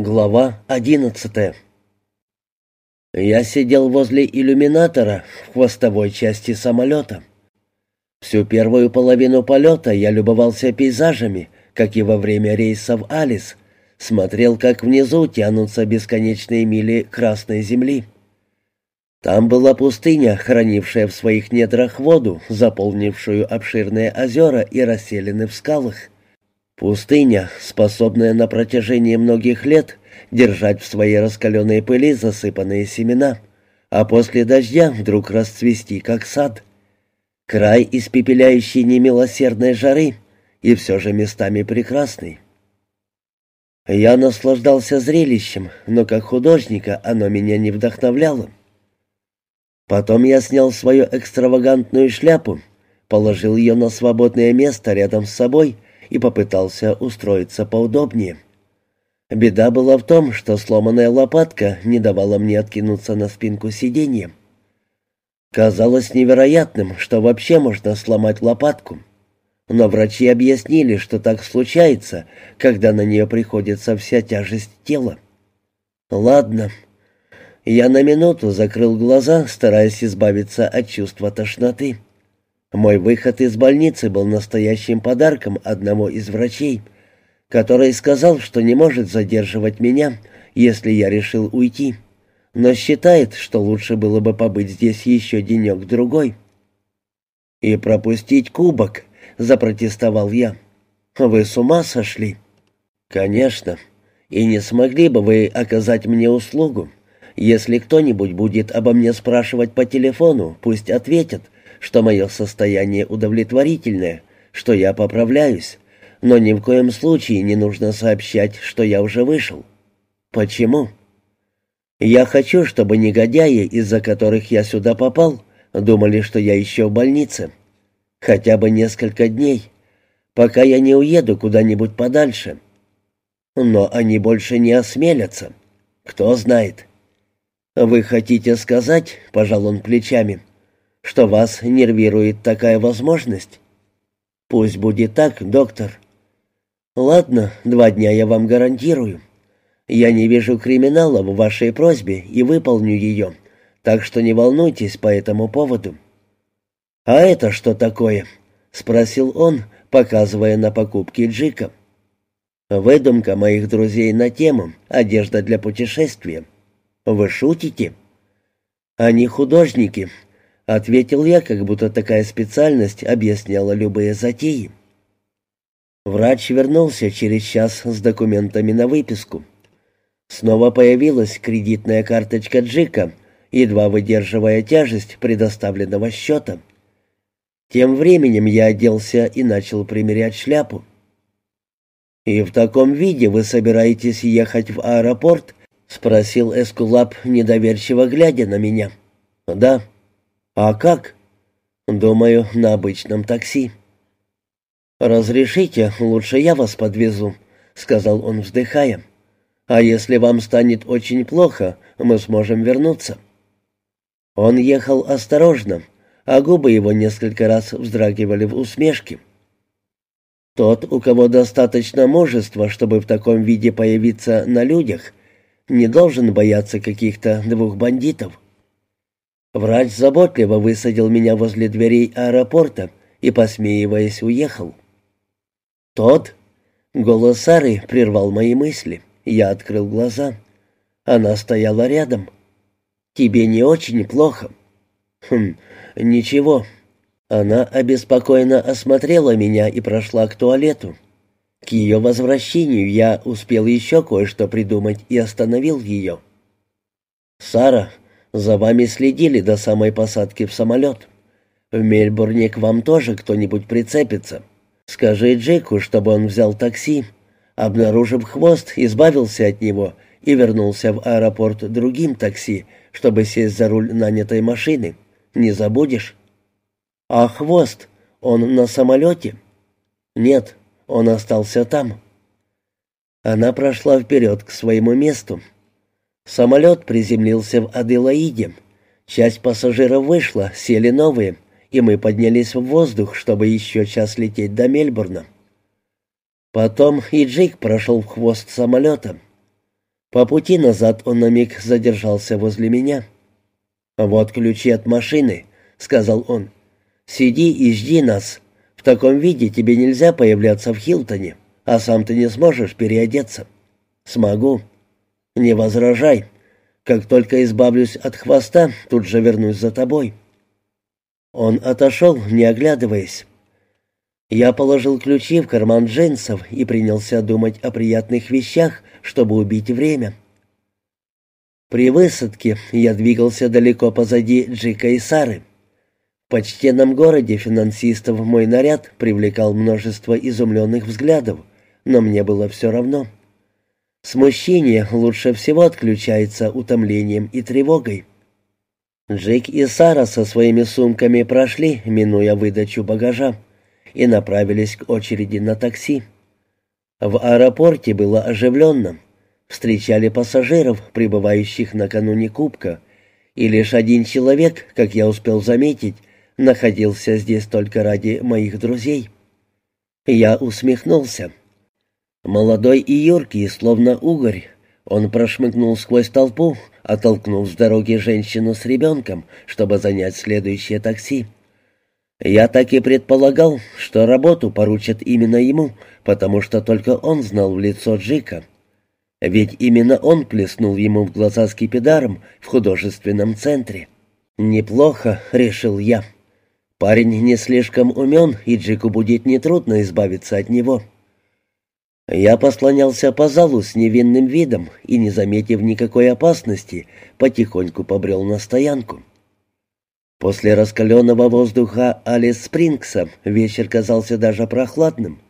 Глава одиннадцатая Я сидел возле иллюминатора в хвостовой части самолета. Всю первую половину полета я любовался пейзажами, как и во время рейса в Алис, смотрел, как внизу тянутся бесконечные мили Красной Земли. Там была пустыня, хранившая в своих недрах воду, заполнившую обширные озера и расселены в скалах. Пустыня, способная на протяжении многих лет держать в своей раскаленной пыли засыпанные семена, а после дождя вдруг расцвести, как сад. Край, испепеляющий немилосердной жары, и все же местами прекрасный. Я наслаждался зрелищем, но как художника оно меня не вдохновляло. Потом я снял свою экстравагантную шляпу, положил ее на свободное место рядом с собой — и попытался устроиться поудобнее. Беда была в том, что сломанная лопатка не давала мне откинуться на спинку сиденья. Казалось невероятным, что вообще можно сломать лопатку. Но врачи объяснили, что так случается, когда на нее приходится вся тяжесть тела. Ладно. Я на минуту закрыл глаза, стараясь избавиться от чувства тошноты. Мой выход из больницы был настоящим подарком одного из врачей, который сказал, что не может задерживать меня, если я решил уйти, но считает, что лучше было бы побыть здесь еще денек-другой. «И пропустить кубок», — запротестовал я. «Вы с ума сошли?» «Конечно. И не смогли бы вы оказать мне услугу? Если кто-нибудь будет обо мне спрашивать по телефону, пусть ответят, что мое состояние удовлетворительное, что я поправляюсь, но ни в коем случае не нужно сообщать, что я уже вышел. Почему? Я хочу, чтобы негодяи, из-за которых я сюда попал, думали, что я еще в больнице. Хотя бы несколько дней, пока я не уеду куда-нибудь подальше. Но они больше не осмелятся. Кто знает. Вы хотите сказать, пожал он плечами, что вас нервирует такая возможность? Пусть будет так, доктор. Ладно, два дня я вам гарантирую. Я не вижу криминала в вашей просьбе и выполню ее, так что не волнуйтесь по этому поводу. А это что такое? спросил он, показывая на покупки Джика. Выдумка моих друзей на тему «Одежда для путешествия». Вы шутите? Они художники, Ответил я, как будто такая специальность объясняла любые затеи. Врач вернулся через час с документами на выписку. Снова появилась кредитная карточка Джика, едва выдерживая тяжесть предоставленного счета. Тем временем я оделся и начал примерять шляпу. «И в таком виде вы собираетесь ехать в аэропорт?» — спросил Эскулап, недоверчиво глядя на меня. «Да». «А как?» «Думаю, на обычном такси». «Разрешите, лучше я вас подвезу», — сказал он, вздыхая. «А если вам станет очень плохо, мы сможем вернуться». Он ехал осторожно, а губы его несколько раз вздрагивали в усмешке. Тот, у кого достаточно мужества, чтобы в таком виде появиться на людях, не должен бояться каких-то двух бандитов. Врач заботливо высадил меня возле дверей аэропорта и, посмеиваясь, уехал. «Тот?» Голос Сары прервал мои мысли. Я открыл глаза. Она стояла рядом. «Тебе не очень плохо?» «Хм, ничего». Она обеспокоенно осмотрела меня и прошла к туалету. К ее возвращению я успел еще кое-что придумать и остановил ее. «Сара, за вами следили до самой посадки в самолет. В Мельбурне к вам тоже кто-нибудь прицепится. Скажи Джеку, чтобы он взял такси. Обнаружив хвост, избавился от него и вернулся в аэропорт другим такси, чтобы сесть за руль нанятой машины. Не забудешь? А хвост? Он на самолете? Нет, он остался там. Она прошла вперед к своему месту. Самолет приземлился в Аделаиде. Часть пассажиров вышла, сели новые, и мы поднялись в воздух, чтобы еще час лететь до Мельбурна. Потом и Джейк прошел в хвост самолета. По пути назад он на миг задержался возле меня. «Вот ключи от машины», — сказал он. «Сиди и жди нас. В таком виде тебе нельзя появляться в Хилтоне, а сам ты не сможешь переодеться». «Смогу». «Не возражай. Как только избавлюсь от хвоста, тут же вернусь за тобой». Он отошел, не оглядываясь. Я положил ключи в карман джинсов и принялся думать о приятных вещах, чтобы убить время. При высадке я двигался далеко позади Джика и Сары. В почтенном городе финансистов мой наряд привлекал множество изумленных взглядов, но мне было все равно. Смущение лучше всего отключается утомлением и тревогой. Джейк и Сара со своими сумками прошли, минуя выдачу багажа, и направились к очереди на такси. В аэропорте было оживленно. Встречали пассажиров, прибывающих накануне Кубка, и лишь один человек, как я успел заметить, находился здесь только ради моих друзей. Я усмехнулся. Молодой и юркий, словно угорь, он прошмыгнул сквозь толпу, оттолкнув с дороги женщину с ребенком, чтобы занять следующее такси. Я так и предполагал, что работу поручат именно ему, потому что только он знал в лицо Джика. Ведь именно он плеснул ему в глаза скипидаром в художественном центре. «Неплохо», — решил я. «Парень не слишком умен, и Джику будет нетрудно избавиться от него». Я послонялся по залу с невинным видом и, не заметив никакой опасности, потихоньку побрел на стоянку. После раскаленного воздуха Алис Спрингса вечер казался даже прохладным.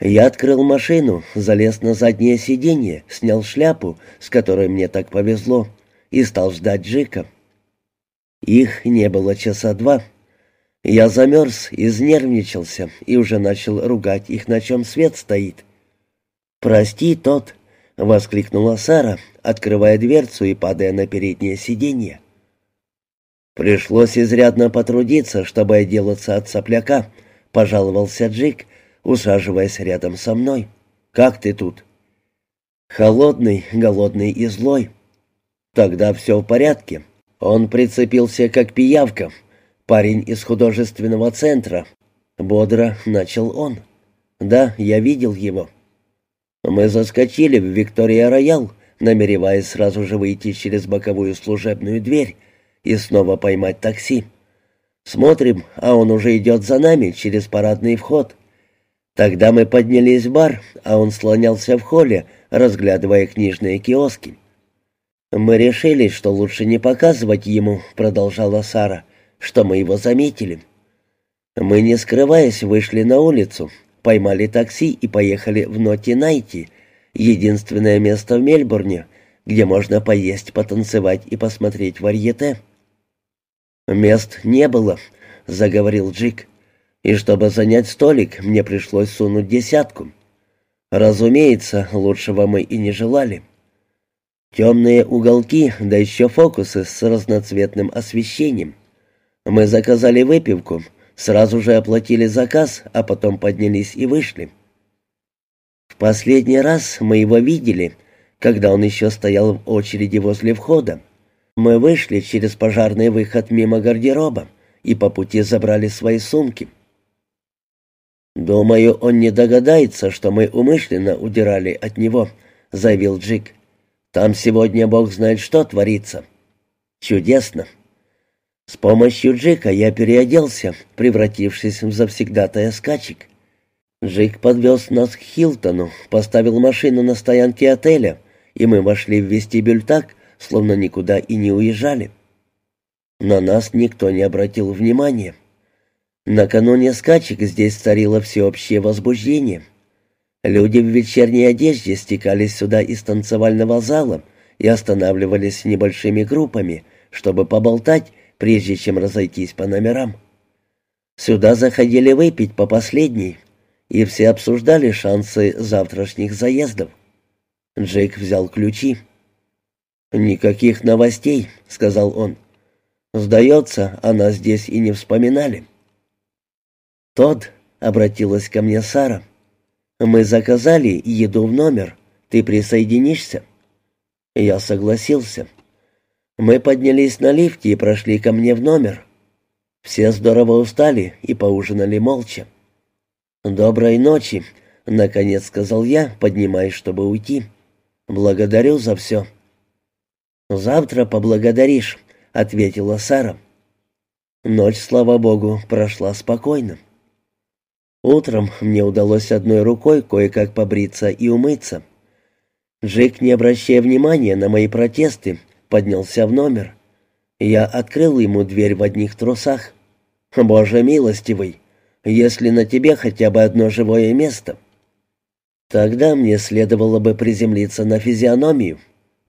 Я открыл машину, залез на заднее сиденье, снял шляпу, с которой мне так повезло, и стал ждать Джика. Их не было часа два. Я замерз, изнервничался и уже начал ругать их, на чем свет стоит. «Прости, тот!» — воскликнула Сара, открывая дверцу и падая на переднее сиденье. «Пришлось изрядно потрудиться, чтобы отделаться от сопляка», — пожаловался Джик, усаживаясь рядом со мной. «Как ты тут?» «Холодный, голодный и злой». «Тогда все в порядке». Он прицепился как пиявка. Парень из художественного центра. Бодро начал он. «Да, я видел его». Мы заскочили в Виктория-Роял, намереваясь сразу же выйти через боковую служебную дверь и снова поймать такси. Смотрим, а он уже идет за нами через парадный вход. Тогда мы поднялись в бар, а он слонялся в холле, разглядывая книжные киоски. «Мы решили, что лучше не показывать ему», — продолжала Сара, — «что мы его заметили». Мы, не скрываясь, вышли на улицу, поймали такси и поехали в Ноти-Найти, единственное место в Мельбурне, где можно поесть, потанцевать и посмотреть варьете. «Мест не было», — заговорил Джик, — «и чтобы занять столик, мне пришлось сунуть десятку. Разумеется, лучшего мы и не желали». Темные уголки, да еще фокусы с разноцветным освещением. Мы заказали выпивку, Сразу же оплатили заказ, а потом поднялись и вышли. В последний раз мы его видели, когда он еще стоял в очереди возле входа. Мы вышли через пожарный выход мимо гардероба и по пути забрали свои сумки. «Думаю, он не догадается, что мы умышленно удирали от него», — заявил Джик. «Там сегодня бог знает что творится». «Чудесно. С помощью Джека я переоделся, превратившись в завсегдатая скачек. Джек подвез нас к Хилтону, поставил машину на стоянке отеля, и мы вошли в вестибюль так, словно никуда и не уезжали. На нас никто не обратил внимания. Накануне скачек здесь царило всеобщее возбуждение. Люди в вечерней одежде стекались сюда из танцевального зала и останавливались небольшими группами, чтобы поболтать прежде чем разойтись по номерам. Сюда заходили выпить по последней, и все обсуждали шансы завтрашних заездов. Джейк взял ключи. «Никаких новостей», — сказал он. «Сдается, она здесь и не вспоминали». «Тод», — обратилась ко мне Сара, — «мы заказали еду в номер. Ты присоединишься?» Я согласился. Мы поднялись на лифте и прошли ко мне в номер. Все здорово устали и поужинали молча. «Доброй ночи», — наконец сказал я, поднимаясь, чтобы уйти. «Благодарю за все». «Завтра поблагодаришь», — ответила Сара. Ночь, слава богу, прошла спокойно. Утром мне удалось одной рукой кое-как побриться и умыться. Джек, не обращая внимания на мои протесты, поднялся в номер. Я открыл ему дверь в одних трусах. «Боже милостивый, если на тебе хотя бы одно живое место!» Тогда мне следовало бы приземлиться на физиономию.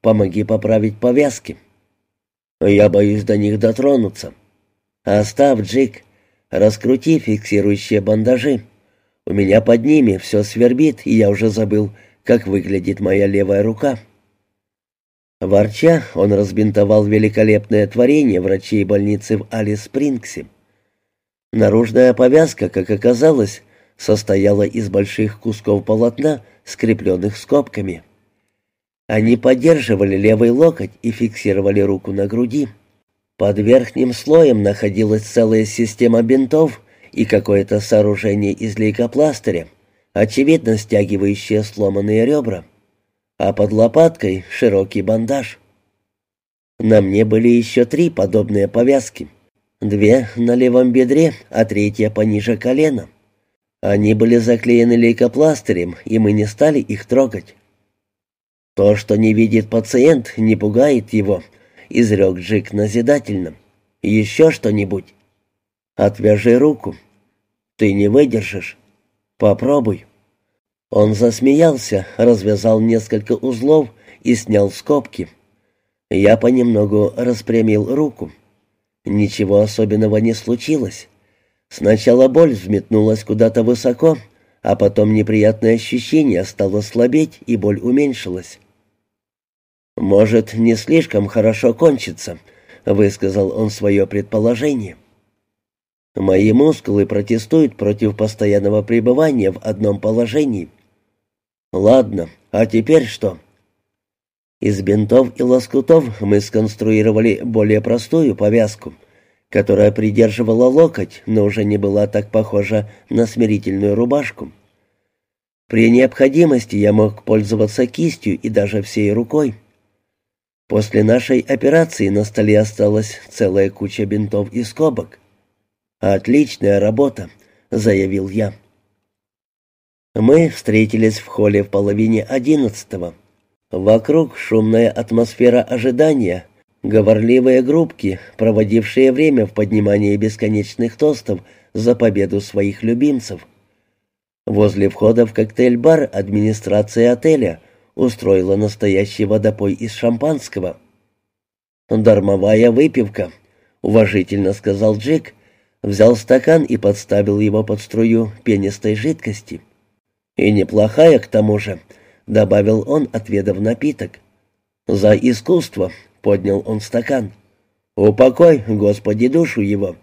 Помоги поправить повязки. Я боюсь до них дотронуться. Оставь, Джик. Раскрути фиксирующие бандажи. У меня под ними все свербит, и я уже забыл, как выглядит моя левая рука. Ворча, он разбинтовал великолепное творение врачей больницы в Алис-Спрингсе. Наружная повязка, как оказалось, состояла из больших кусков полотна, скрепленных скобками. Они поддерживали левый локоть и фиксировали руку на груди. Под верхним слоем находилась целая система бинтов и какое-то сооружение из лейкопластыря, очевидно стягивающее сломанные ребра, а под лопаткой широкий бандаж. На мне были еще три подобные повязки. Две на левом бедре, а третья пониже колена. Они были заклеены лейкопластырем, и мы не стали их трогать. То, что не видит пациент, не пугает его, — изрек Джик назидательно. «Еще что-нибудь?» «Отвяжи руку. Ты не выдержишь. Попробуй». Он засмеялся, развязал несколько узлов и снял скобки. Я понемногу распрямил руку. Ничего особенного не случилось. Сначала боль взметнулась куда-то высоко, а потом неприятное ощущение стало слабеть, и боль уменьшилась. «Может, не слишком хорошо кончится», — высказал он свое предположение. «Мои мускулы протестуют против постоянного пребывания в одном положении». «Ладно, а теперь что?» Из бинтов и лоскутов мы сконструировали более простую повязку, которая придерживала локоть, но уже не была так похожа на смирительную рубашку. При необходимости я мог пользоваться кистью и даже всей рукой. После нашей операции на столе осталась целая куча бинтов и скобок. «Отличная работа», — заявил я. Мы встретились в холле в половине одиннадцатого. Вокруг шумная атмосфера ожидания, говорливые группки, проводившие время в поднимании бесконечных тостов за победу своих любимцев. Возле входа в коктейль-бар администрация отеля устроила настоящий водопой из шампанского. «Дармовая выпивка», — уважительно сказал Джек, взял стакан и подставил его под струю пенистой жидкости. «И неплохая, к тому же», — добавил он, отведав напиток. «За искусство», — поднял он стакан. «Упокой, Господи, душу его».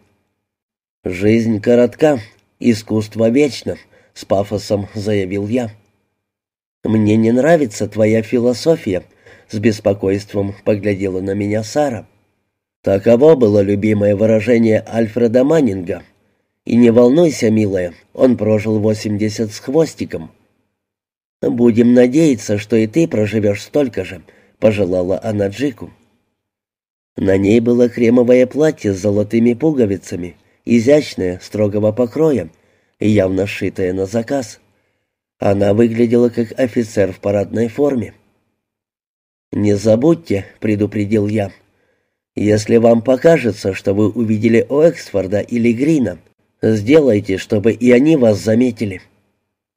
«Жизнь коротка, искусство вечно», — с пафосом заявил я. «Мне не нравится твоя философия», — с беспокойством поглядела на меня Сара. Таково было любимое выражение Альфреда Маннинга. «И не волнуйся, милая, он прожил восемьдесят с хвостиком». «Будем надеяться, что и ты проживешь столько же», — пожелала она Джику. На ней было кремовое платье с золотыми пуговицами, изящное, строгого покроя, явно сшитое на заказ. Она выглядела как офицер в парадной форме. «Не забудьте», — предупредил я, — «если вам покажется, что вы увидели Оэксфорда или Грина, сделайте, чтобы и они вас заметили.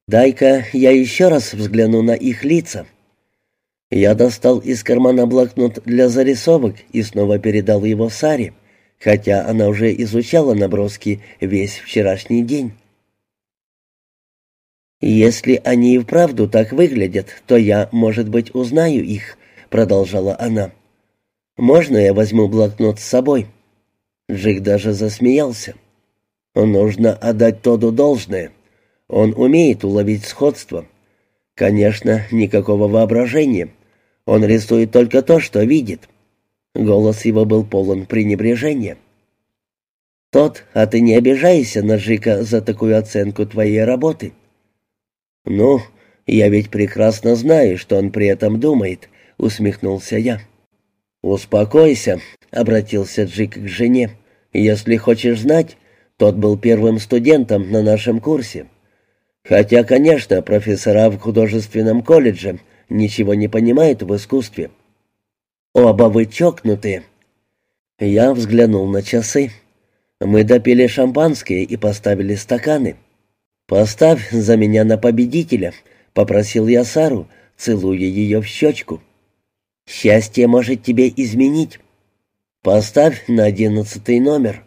Дай-ка я еще раз взгляну на их лица». Я достал из кармана блокнот для зарисовок и снова передал его Саре, хотя она уже изучала наброски весь вчерашний день. «Если они и вправду так выглядят, то я, может быть, узнаю их», — продолжала она. «Можно я возьму блокнот с собой?» Джик даже засмеялся. «Нужно отдать Тоду должное. Он умеет уловить сходство. Конечно, никакого воображения. Он рисует только то, что видит». Голос его был полон пренебрежения. «Тот, а ты не обижайся на Жика за такую оценку твоей работы». «Ну, я ведь прекрасно знаю, что он при этом думает», — усмехнулся я. «Успокойся», — обратился Джик к жене. «Если хочешь знать, тот был первым студентом на нашем курсе. Хотя, конечно, профессора в художественном колледже ничего не понимают в искусстве. Оба вы чокнутые». Я взглянул на часы. Мы допили шампанское и поставили стаканы. «Поставь за меня на победителя», — попросил я Сару, целуя ее в щечку. «Счастье может тебе изменить. Поставь на одиннадцатый номер».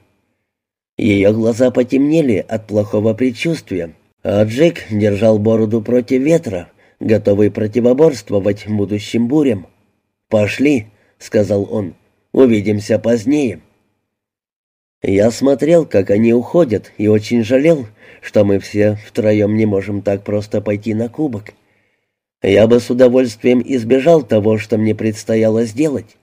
Ее глаза потемнели от плохого предчувствия, а Джек держал бороду против ветра, готовый противоборствовать будущим бурям. «Пошли», — сказал он, — «увидимся позднее». Я смотрел, как они уходят, и очень жалел, что мы все втроем не можем так просто пойти на кубок. Я бы с удовольствием избежал того, что мне предстояло сделать.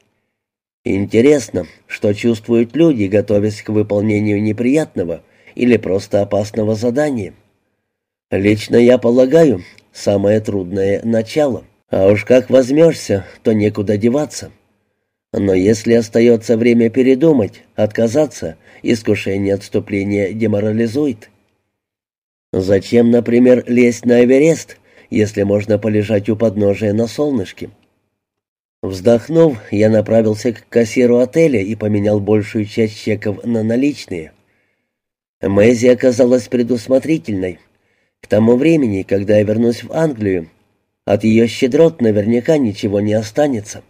Интересно, что чувствуют люди, готовясь к выполнению неприятного или просто опасного задания. Лично я полагаю, самое трудное — начало. А уж как возьмешься, то некуда деваться. Но если остается время передумать, отказаться, искушение отступления деморализует. Зачем, например, лезть на Эверест, если можно полежать у подножия на солнышке? Вздохнув, я направился к кассиру отеля и поменял большую часть чеков на наличные. Мэйзи оказалась предусмотрительной. К тому времени, когда я вернусь в Англию, от ее щедрот наверняка ничего не останется.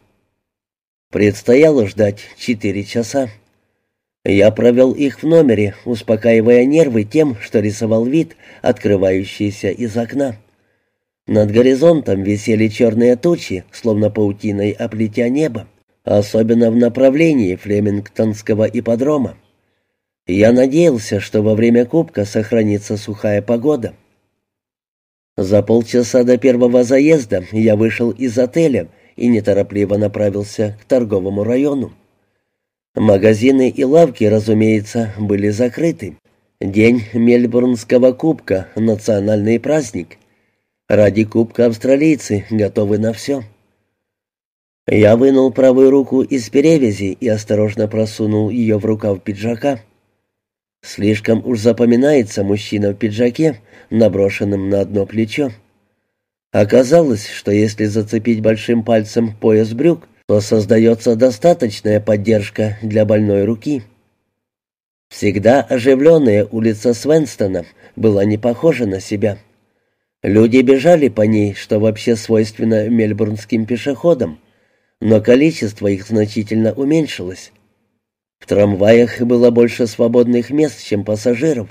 Предстояло ждать четыре часа. Я провел их в номере, успокаивая нервы тем, что рисовал вид, открывающийся из окна. Над горизонтом висели черные тучи, словно паутиной оплетя небо, особенно в направлении Флемингтонского ипподрома. Я надеялся, что во время кубка сохранится сухая погода. За полчаса до первого заезда я вышел из отеля и неторопливо направился к торговому району. Магазины и лавки, разумеется, были закрыты. День Мельбурнского кубка — национальный праздник. Ради кубка австралийцы готовы на все. Я вынул правую руку из перевязи и осторожно просунул ее в рукав пиджака. Слишком уж запоминается мужчина в пиджаке, наброшенном на одно плечо. Оказалось, что если зацепить большим пальцем пояс брюк, то создается достаточная поддержка для больной руки. Всегда оживленная улица Свенстона была не похожа на себя. Люди бежали по ней, что вообще свойственно мельбурнским пешеходам, но количество их значительно уменьшилось. В трамваях было больше свободных мест, чем пассажиров.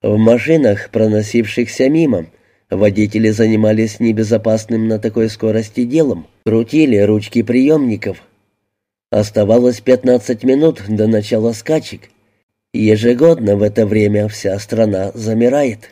В машинах, проносившихся мимо, водители занимались небезопасным на такой скорости делом, крутили ручки приемников. Оставалось 15 минут до начала скачек. Ежегодно в это время вся страна замирает.